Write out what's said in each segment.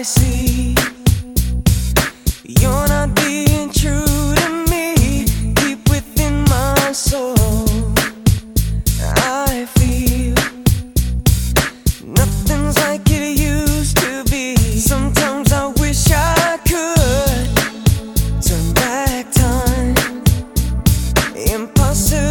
I see. You're not being true to me, deep within my soul. I feel nothing's like it used to be. Sometimes I wish I could turn back time. Impossible.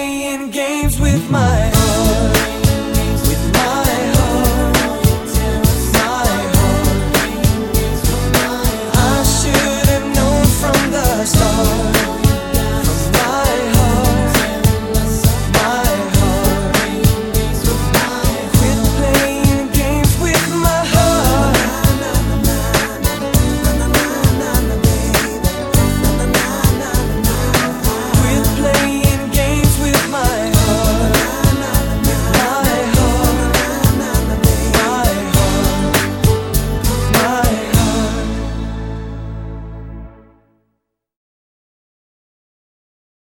playing games.